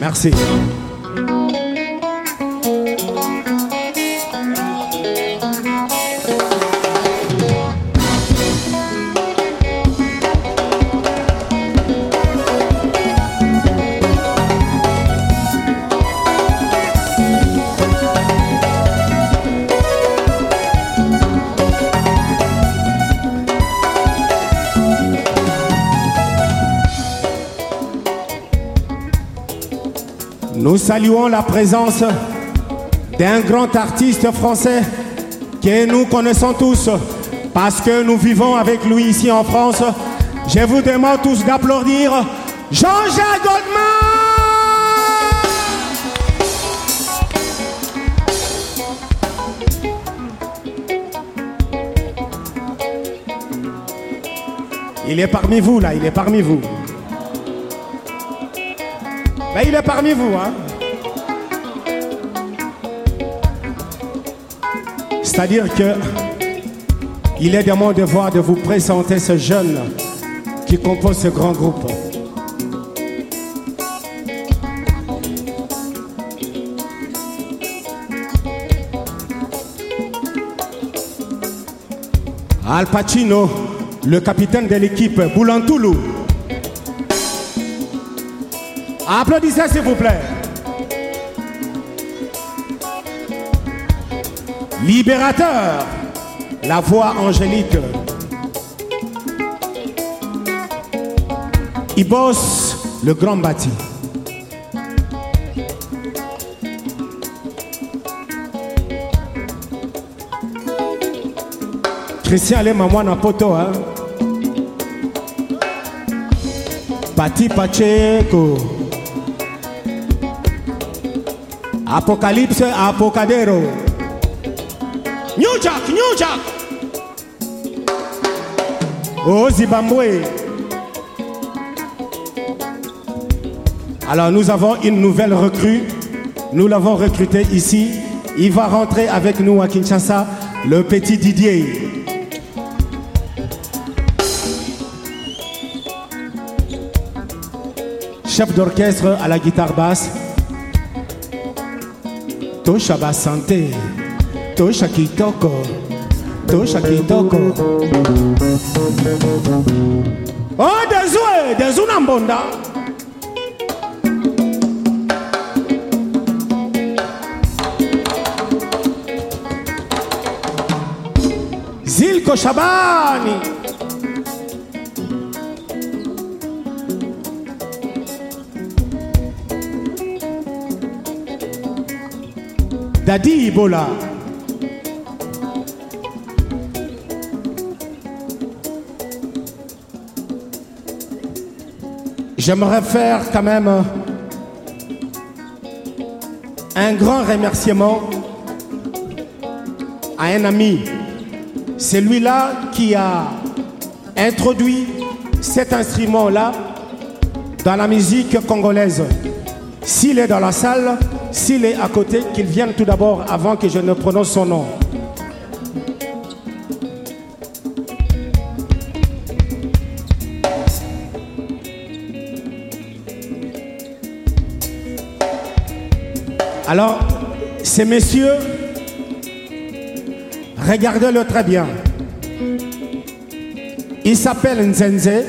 Merci. Nous saluons la présence d'un grand artiste français que nous connaissons tous parce que nous vivons avec lui ici en France. Je vous demande tous d'applaudir Jean-Jacques Goldman. Il est parmi vous là, il est parmi vous. Ben, il est parmi vous, hein. C'est-à-dire que il est de mon devoir de vous présenter ce jeune qui compose ce grand groupe. Al Pacino, le capitaine de l'équipe Boulantoulou. Applaudissez s'il vous plaît. Libérateur, la voix angélique. Ibos, le grand bâti. Christian ale maman na poto hein. Pati Pacheco. Apocalypse Apocadero. New Jack, New Jack. Oh Zimbabwe. Alors nous avons une nouvelle recrue. Nous l'avons recruté ici. Il va rentrer avec nous à Kinshasa, le petit Didier. Chef d'orchestre à la guitare basse. Tosha Basante. Tosha Kitoko. Tosha Kitoko. Oh, Dezue, Dezuna Mbonda. Zilko Shabani. Dadi Ibola. J'aimerais faire quand même un grand remerciement à un ami. C'est lui-là qui a introduit cet instrument-là dans la musique congolaise. S'il est dans la salle, s'il est à côté, qu'il vienne tout d'abord avant que je ne prononce son nom. Alors, ces messieurs, regardez-le très bien. Il s'appelle Nzenze.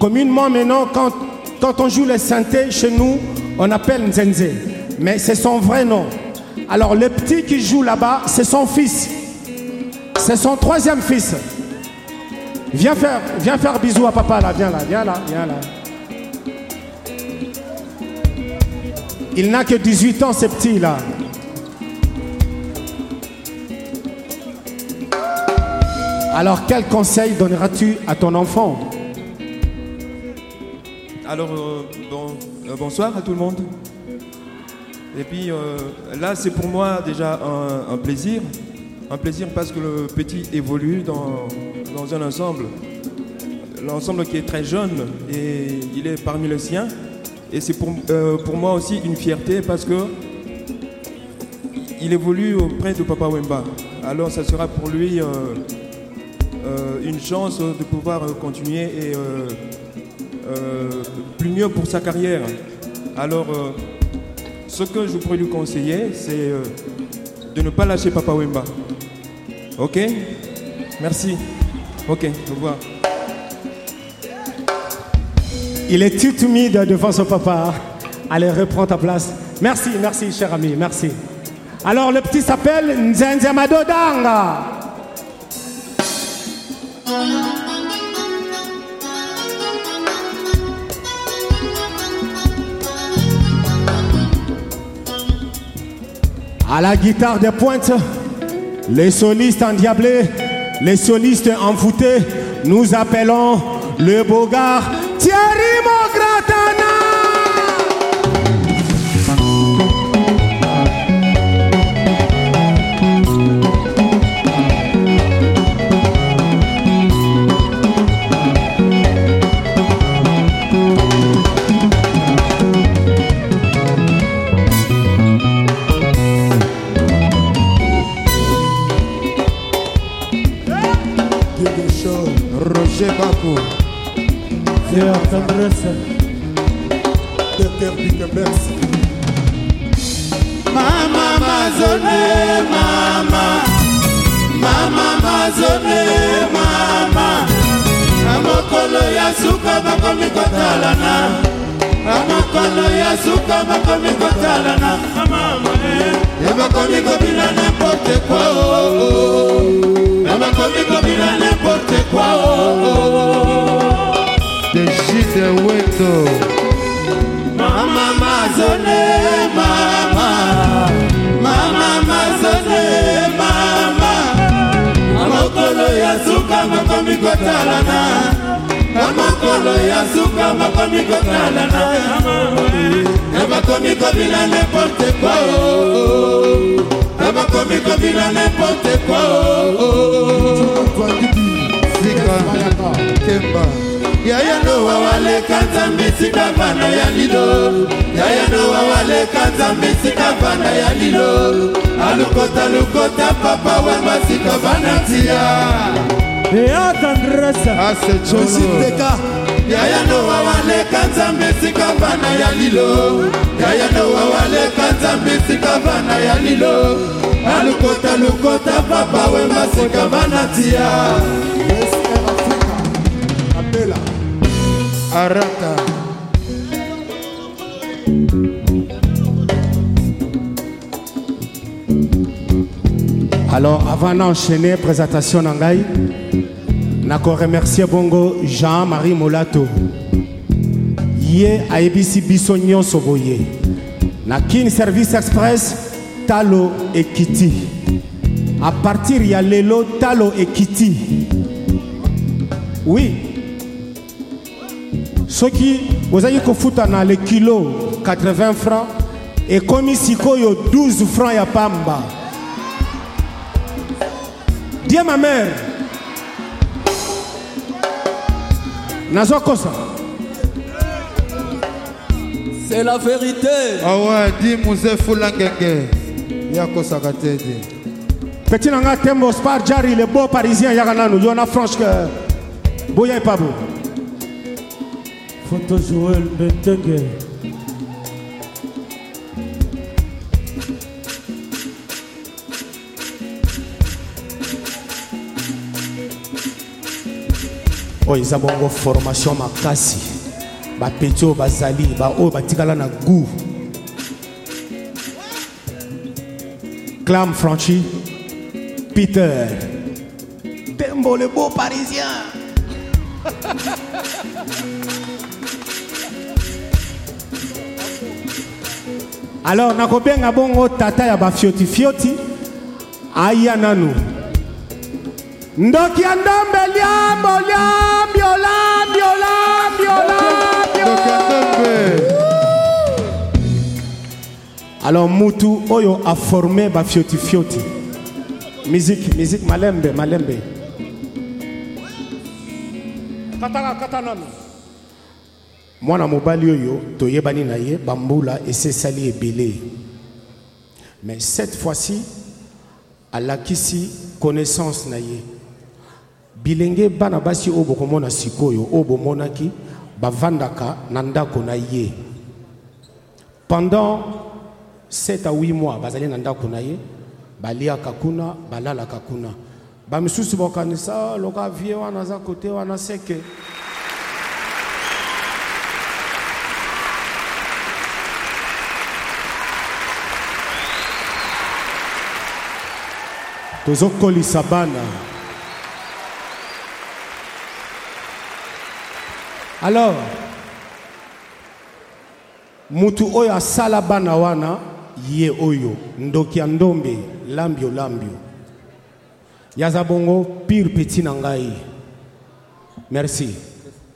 Communément maintenant, quand, on joue les synthés chez nous, on appelle Nzenze. Mais c'est son vrai nom. Alors le petit qui joue là-bas, c'est son fils. C'est son troisième fils. Viens faire, viens faire bisous à papa là, viens là, viens là, viens là. Il n'a que 18 ans, ce petit là. Alors quel conseil donneras-tu à ton enfant? Alors, euh, bon, euh, bonsoir à tout le monde. Et puis euh, là, c'est pour moi déjà un, plaisir. Un plaisir parce que le petit évolue dans, un ensemble. L'ensemble qui est très jeune et il est parmi les siens. Et c'est pour, moi aussi une fierté parce que il évolue auprès de Papa Wemba. Alors ça sera pour lui une chance de pouvoir continuer et plus mieux pour sa carrière. Alors, euh, ce que je pourrais lui conseiller, c'est euh, de ne pas lâcher Papa Wemba. Ok? Merci. Ok, au revoir. Il est tout timide devant son papa. Allez, reprends ta place. Merci, merci, cher ami, merci. Alors, le petit s'appelle Nzenze Madodanga. À la guitare de pointe, les solistes endiablés, les solistes envoûtés, nous appelons le beau gars Thierry Mogratana. Roger Bakou, Seigneur tendresse, Peter Bikebex, Mama mazone mama. Mama mazone mama. Na mokolo ya suka bakomi kotalana. Na mokolo ya suka bakomi kotalana. Mama eh. Bakomi kobina n'importe quoi. oh, oh. abakomi kobina n'importe kwa de jide weto. Mama mazone mama. Mama mazone mama. Amokolo ya suka bakomi kotalana. Amokolo ya suka bakomi kotalana. Bakomi kobina n'importe kwa babakomi kobina nepote kwa sika oh, oh, oh, temba yayanowa waleka nzambe esika vanda ya lido. Yayanowa waleka nzambe esika vanda ya lido. Alukota lukota papa wemba sika vanda ntia eatandresa asecositeka ah, yaya no wawaleka nzambe esika bana ya lilo. Yaya no wawaleka nzambe esika bana ya lilo. Alukota lukota papa wemba sika bana tia. Arata, Alors, avant d'enchaîner, présentation Nangai, nako remercier bongo Jean-Marie Molato. Ye ayebisi biso nyonso boye. Na Kin Service Express, Talo Ekiti. À partir ya lelo Talo Ekiti. Oui. soki ozali kofuta na le kilo 80 francs ekomi sikoyo 12 francs ya pamba die ma mère nazwa kosa c'est la vérité. Awa, Di Mouze Fulangenge, Yako Sakatede, petit na nga tembo spar jari le beau parisien yaka nanu yo na franche que boya epabo Photo Joël Betenge. Oyo eza bongo formation makasi. Bapeti oyo bazali baoyo batikala na goût. Clam franchi peter. Tembo le beau parisien. Alors nakobenga bongo tata ya bafiotifioti aya nanu ndoki ya ndombe liambo liambio lambio lambio lambio alors mutu oyo aforme bafiotifioti musique musique malembe malembe. Kataka kata nanu mwana mobali oyo toyebani na ye bambula esesali ebele. Mais cette fois-ci alakisi connaissance na ye bilenge bana basi oyo bokomona sikoyo oyo bomonaki bavandaka na ndako na ye. Pendant 7 à 8 mois bazali na ndako na ye baliaka kuna balalaka kuna. Bamisusu bakanisa loka vie wana aza kote wana seke. Tozokolisa bana alors mutu oyo asala bana wana ye oyo. Ndoki ya ndombe lambio lambio. Yaza bongo pire petit na ngai. Merci